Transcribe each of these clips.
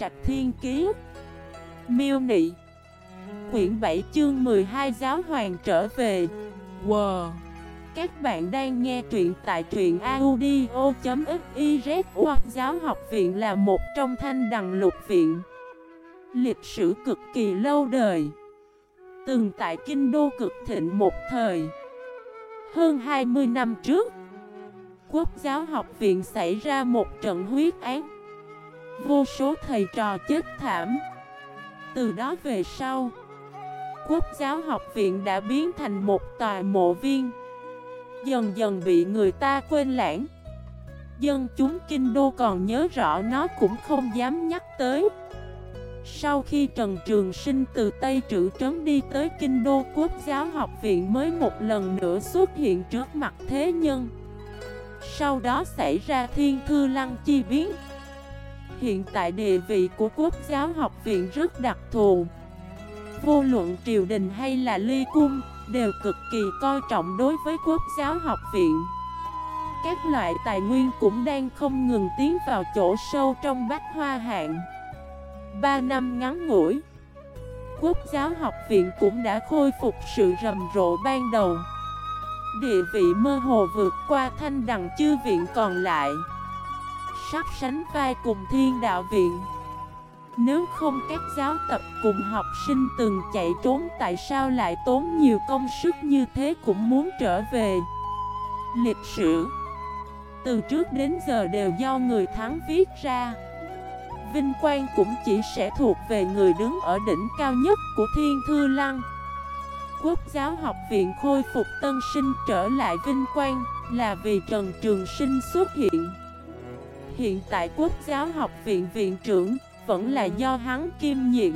Trạch Thiên Kiế Miêu Nị. Quyển 7 chương 12 Giáo Hoàng trở về. Wow Các bạn đang nghe truyện tại truyện audio.xyz Hoặc giáo học viện là một trong thanh đằng lục viện. Lịch sử cực kỳ lâu đời. Từng tại Kinh Đô cực thịnh một thời. Hơn 20 năm trước, Quốc giáo học viện xảy ra một trận huyết án. Vô số thầy trò chết thảm. Từ đó về sau, Quốc giáo học viện đã biến thành một tòa mộ viên. Dần dần bị người ta quên lãng. Dân chúng kinh đô còn nhớ rõ nó cũng không dám nhắc tới. Sau khi Trần Trường Sinh từ Tây Trữ Trấn đi tới Kinh Đô, Quốc giáo học viện mới một lần nữa xuất hiện trước mặt thế nhân. Sau đó xảy ra thiên thư lăng chi biến. Hiện tại địa vị của Quốc giáo học viện rất đặc thù. Vô luận triều đình hay là ly cung, Đều cực kỳ coi trọng đối với Quốc giáo học viện. Các loại tài nguyên cũng đang không ngừng tiến vào chỗ sâu trong bách hoa hạng. Ba năm ngắn ngủi, Quốc giáo học viện cũng đã khôi phục sự rầm rộ ban đầu. Địa vị mơ hồ vượt qua thanh đằng chư viện còn lại. Sắp sánh vai cùng thiên đạo viện. Nếu không các giáo tập cùng học sinh từng chạy trốn, Tại sao lại tốn nhiều công sức như thế cũng muốn trở về? Lịch sử. Từ trước đến giờ đều do người thắng viết ra. Vinh quang cũng chỉ sẽ thuộc về người đứng ở đỉnh cao nhất của Thiên Thư Lăng. Quốc giáo học viện khôi phục tân sinh trở lại vinh quang là vì Trần Trường Sinh xuất hiện. Hiện tại quốc giáo học viện viện trưởng vẫn là do hắn kiêm nhiệm.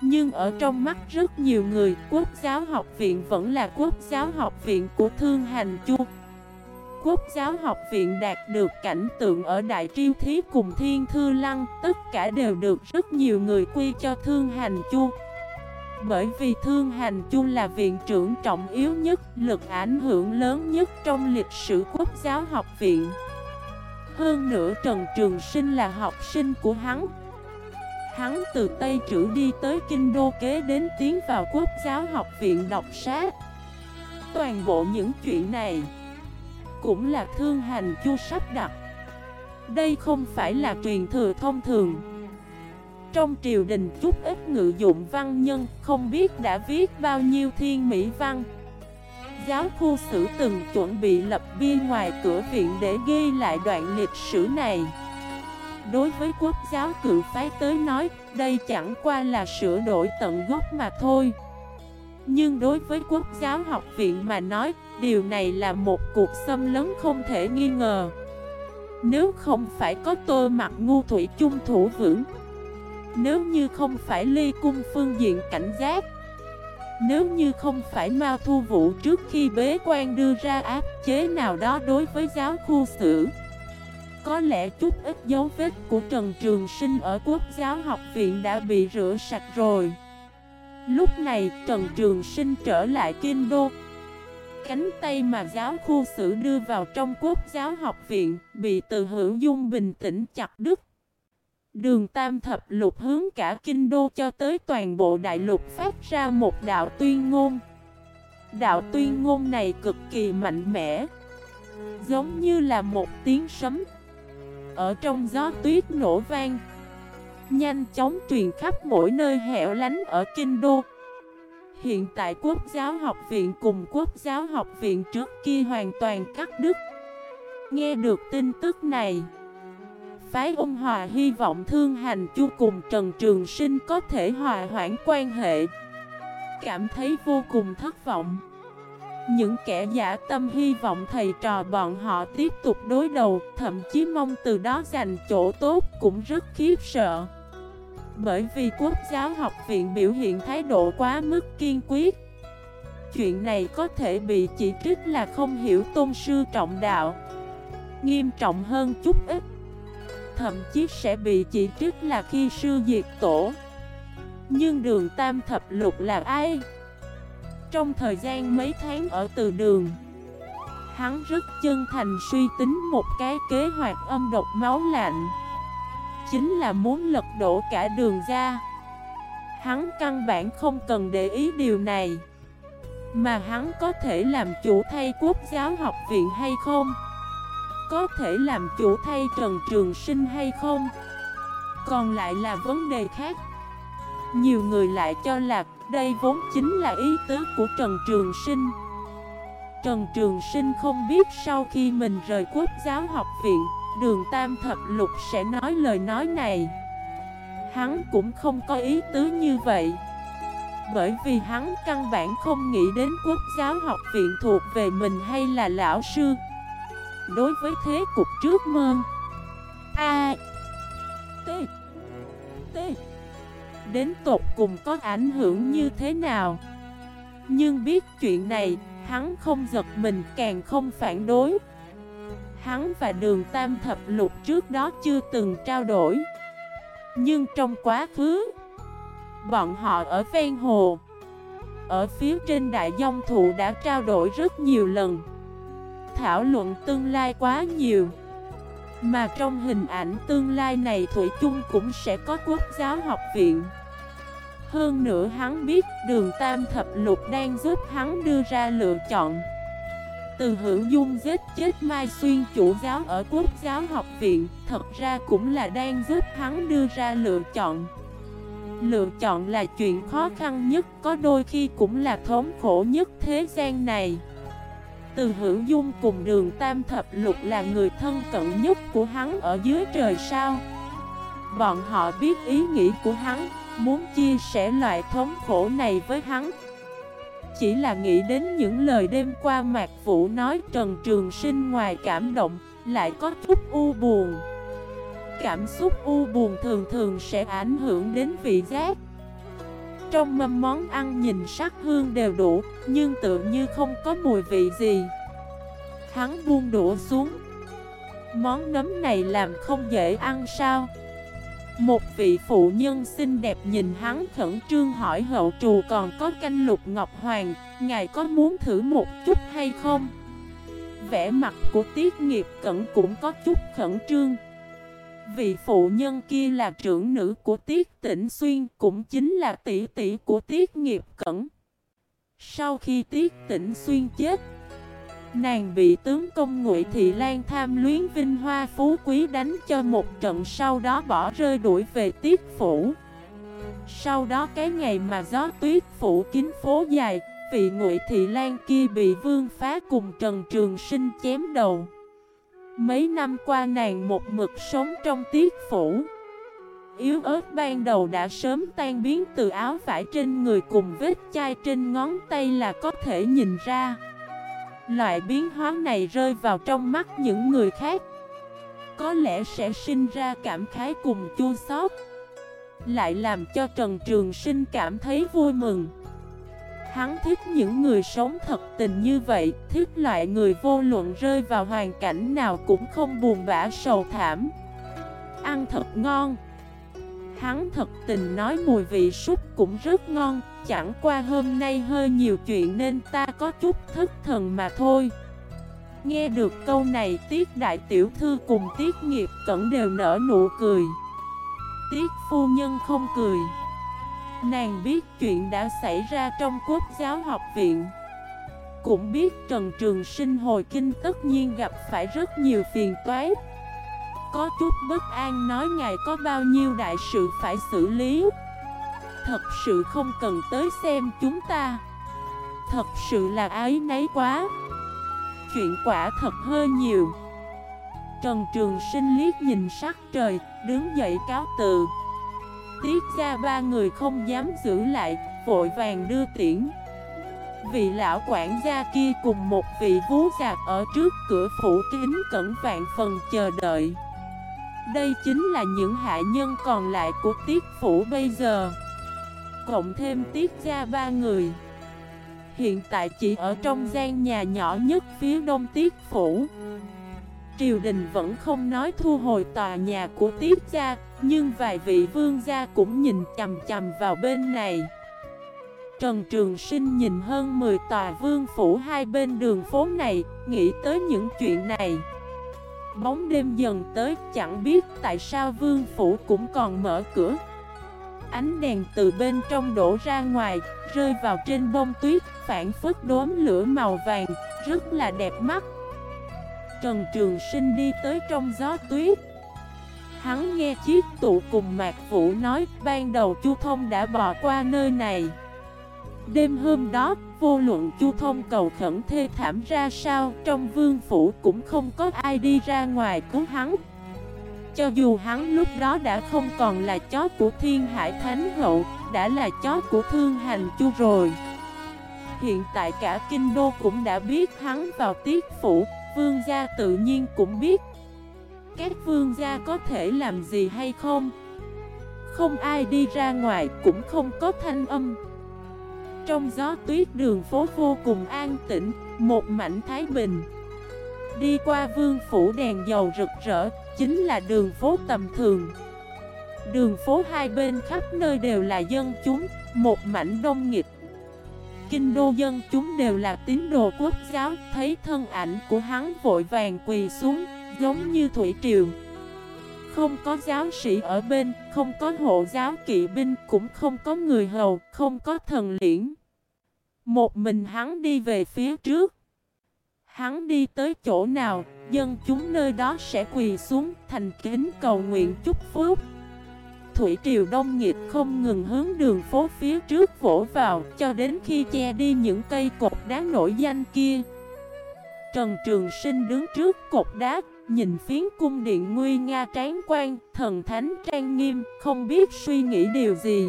Nhưng ở trong mắt rất nhiều người quốc giáo học viện vẫn là quốc giáo học viện của Thương Hành Chu. Quốc giáo học viện đạt được cảnh tượng ở Đại Triêu Thí cùng Thiên Thư Lăng Tất cả đều được rất nhiều người quy cho Thương Hành Chu. Bởi vì Thương Hành Chu là viện trưởng trọng yếu nhất, lực ảnh hưởng lớn nhất trong lịch sử quốc giáo học viện hơn nữa Trần Trường Sinh là học sinh của hắn. Hắn từ Tây Trữ đi tới Kinh Đô kế đến tiến vào Quốc giáo học viện đọc sát Toàn bộ những chuyện này Cũng là thương hành chu sắp đặt. Đây không phải là truyền thừa thông thường. Trong triều đình chút ít ngự dụng văn nhân, Không biết đã viết bao nhiêu thiên mỹ văn giáo khu sử từng chuẩn bị lập bia ngoài cửa viện để ghi lại đoạn lịch sử này. Đối với quốc giáo cự phái tới nói, đây chẳng qua là sửa đổi tận gốc mà thôi. Nhưng đối với quốc giáo học viện mà nói, điều này là một cuộc xâm lấn không thể nghi ngờ. Nếu không phải có tô mặt ngu thủy chung thủ vững Nếu như không phải ly cung phương diện cảnh giác nếu như không phải Mao Thu Vũ trước khi bế quan đưa ra áp chế nào đó đối với giáo khu sử, Có lẽ chút ít dấu vết của Trần Trường Sinh ở Quốc giáo học viện đã bị rửa sạch rồi. Lúc này, Trần Trường Sinh trở lại Kinh Đô. Cánh tay mà giáo khu sử đưa vào trong Quốc giáo học viện Bị từ hữu dung bình tĩnh chặt đứt. Đường Tam Thập Lục hướng cả kinh đô cho tới toàn bộ đại lục phát ra một đạo tuyên ngôn. Đạo tuyên ngôn này cực kỳ mạnh mẽ, Giống như là một tiếng sấm. Ở trong gió tuyết nổ vang, Nhanh chóng truyền khắp mỗi nơi hẻo lánh ở kinh đô. Hiện tại quốc giáo học viện cùng quốc giáo học viện trước kia hoàn toàn cắt đứt. Nghe được tin tức này phái Ung hòa hy vọng thương hành chu cùng Trần Trường Sinh có thể hòa hoãn quan hệ. Cảm thấy vô cùng thất vọng. Những kẻ giả tâm hy vọng thầy trò bọn họ tiếp tục đối đầu, Thậm chí mong từ đó giành chỗ tốt cũng rất khiếp sợ. Bởi vì quốc giáo học viện biểu hiện thái độ quá mức kiên quyết. Chuyện này có thể bị chỉ trích là không hiểu tôn sư trọng đạo. Nghiêm trọng hơn chút ít thậm chí sẽ bị chỉ trích là khi sư diệt tổ. Nhưng đường tam thập lục là ai? Trong thời gian mấy tháng ở từ đường, hắn rất chân thành suy tính một cái kế hoạch âm độc máu lạnh. chính là muốn lật đổ cả đường ra Hắn căn bản không cần để ý điều này Mà hắn có thể làm chủ thay quốc giáo học viện hay không có thể làm chủ thay Trần Trường Sinh hay không? Còn lại là vấn đề khác. Nhiều người lại cho là đây vốn chính là ý tứ của Trần Trường Sinh. Trần Trường Sinh không biết sau khi mình rời quốc giáo học viện, Đường Tam Thập Lục sẽ nói lời nói này. Hắn cũng không có ý tứ như vậy. Bởi vì hắn căn bản không nghĩ đến quốc giáo học viện thuộc về mình hay là lão sư. Đối với thế cục trước mơ. A. T. T. Đến tột cùng có ảnh hưởng như thế nào? Nhưng biết chuyện này, Hắn không giật mình, càng không phản đối. Hắn và đường tam thập lục trước đó chưa từng trao đổi. Nhưng trong quá khứ, Bọn họ ở ven hồ, Ở phía trên đại dông thụ đã trao đổi rất nhiều lần. Thảo luận tương lai quá nhiều. Mà trong hình ảnh tương lai này Thủy chung cũng sẽ có quốc giáo học viện. Hơn nữa hắn biết đường tam thập lục đang giúp hắn đưa ra lựa chọn. Từ Hưởng dung giết chết Mai Xuyên chủ giáo ở quốc giáo học viện, Thật ra cũng là đang giúp hắn đưa ra lựa chọn. Lựa chọn là chuyện khó khăn nhất, Có đôi khi cũng là thống khổ nhất thế gian này. Từ hữu dung cùng đường tam thập lục là người thân cận nhất của hắn ở dưới trời sao? Bọn họ biết ý nghĩ của hắn, Muốn chia sẻ loại thống khổ này với hắn. Chỉ là nghĩ đến những lời đêm qua Mạc Vũ nói Trần Trường Sinh ngoài cảm động, Lại có chút u buồn. Cảm xúc u buồn thường thường sẽ ảnh hưởng đến vị giác. Trong mâm món ăn nhìn sắc hương đều đủ, Nhưng tự như không có mùi vị gì. Hắn buông đũa xuống. Món nấm này làm không dễ ăn sao? Một vị phụ nhân xinh đẹp nhìn hắn khẩn trương hỏi hậu trù còn có canh lục ngọc hoàng, Ngài có muốn thử một chút hay không? Vẻ mặt của tiết nghiệp cẩn cũng có chút khẩn trương. Vị phụ nhân kia là trưởng nữ của tiết Tĩnh xuyên Cũng chính là tỷ tỷ của tiết nghiệp cẩn. Sau khi tiết Tĩnh xuyên chết, Nàng bị tướng công Ngụy Thị Lan tham luyến vinh hoa phú quý đánh cho một trận, sau đó bỏ rơi đuổi về tiết phủ. Sau đó cái ngày mà gió tuyết phủ kín phố dài, Vị Ngụy Thị Lan kia bị vương phá cùng Trần Trường Sinh chém đầu. Mấy năm qua nàng một mực sống trong tiết phủ. Yếu ớt ban đầu đã sớm tan biến từ áo vải trên người cùng vết chai trên ngón tay là có thể nhìn ra. Loại biến hóa này rơi vào trong mắt những người khác. Có lẽ sẽ sinh ra cảm khái cùng chua xót. Lại làm cho Trần Trường Sinh cảm thấy vui mừng. Hắn thích những người sống thật tình như vậy, Thích loại người vô luận rơi vào hoàn cảnh nào cũng không buồn bã sầu thảm. Ăn thật ngon. Hắn thật tình nói mùi vị súp cũng rất ngon, Chẳng qua hôm nay hơi nhiều chuyện nên ta có chút thất thần mà thôi. Nghe được câu này, Tiết Đại Tiểu Thư cùng Tiết Nghiệp Cẩn đều nở nụ cười. Tiết Phu Nhân không cười. Nàng biết chuyện đã xảy ra trong quốc giáo học viện. Cũng biết Trần Trường Sinh hồi kinh tất nhiên gặp phải rất nhiều phiền toái. Có chút bất an nói ngài có bao nhiêu đại sự phải xử lý. Thật sự không cần tới xem chúng ta. Thật sự là ái nấy quá. Chuyện quả thật hơi nhiều. Trần Trường Sinh liếc nhìn sắc trời, Đứng dậy cáo từ. Tiết ra ba người không dám giữ lại, Vội vàng đưa tiễn. Vị lão quản gia kia cùng một vị vú giạc ở trước cửa phủ kính cẩn vạn phần chờ đợi. Đây chính là những hạ nhân còn lại của tiết phủ bây giờ. Cộng thêm tiết ra ba người. Hiện tại chỉ ở trong gian nhà nhỏ nhất phía đông tiết phủ. Triều đình vẫn không nói thu hồi tòa nhà của tiết gia, Nhưng vài vị vương gia cũng nhìn chầm chầm vào bên này. Trần Trường Sinh nhìn hơn 10 tòa vương phủ hai bên đường phố này, Nghĩ tới những chuyện này. Bóng đêm dần tới, chẳng biết tại sao vương phủ cũng còn mở cửa. Ánh đèn từ bên trong đổ ra ngoài, Rơi vào trên bông tuyết Phản phức đốm lửa màu vàng, Rất là đẹp mắt. Trần Trường Sinh đi tới trong gió tuyết. Hắn nghe chiếc tụ cùng Mạc Vũ nói Ban đầu Chu Thông đã bỏ qua nơi này. Đêm hôm đó, vô luận Chu Thông cầu khẩn thê thảm ra sao Trong vương phủ cũng không có ai đi ra ngoài cứu hắn. Cho dù hắn lúc đó đã không còn là chó của thiên hải thánh hậu Đã là chó của thương hành chu rồi. Hiện tại cả kinh đô cũng đã biết hắn vào tiết phủ Vương gia tự nhiên cũng biết Các vương gia có thể làm gì hay không. Không ai đi ra ngoài cũng không có thanh âm. Trong gió tuyết đường phố vô cùng an tĩnh, Một mảnh thái bình. Đi qua vương phủ đèn dầu rực rỡ, Chính là đường phố tầm thường. Đường phố hai bên khắp nơi đều là dân chúng, Một mảnh đông nghịch. Kinh đô dân chúng đều là tín đồ quốc giáo, Thấy thân ảnh của hắn vội vàng quỳ xuống, Giống như thủy triều. Không có giáo sĩ ở bên, Không có hộ giáo kỵ binh, Cũng không có người hầu, Không có thần liễn. Một mình hắn đi về phía trước. Hắn đi tới chỗ nào, Dân chúng nơi đó sẽ quỳ xuống, Thành kính cầu nguyện chúc phúc thủy triều đông nghịch không ngừng hướng đường phố phía trước vỗ vào cho đến khi che đi những cây cột đá nổi danh kia. Trần Trường Sinh đứng trước cột đá, nhìn phiến cung điện nguy nga tráng quan, thần thánh trang nghiêm, không biết suy nghĩ điều gì.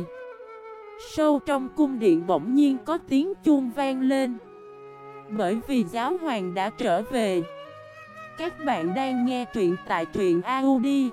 Sâu trong cung điện bỗng nhiên có tiếng chuông vang lên. Bởi vì giáo hoàng đã trở về. Các bạn đang nghe truyện tại truyện audio.fif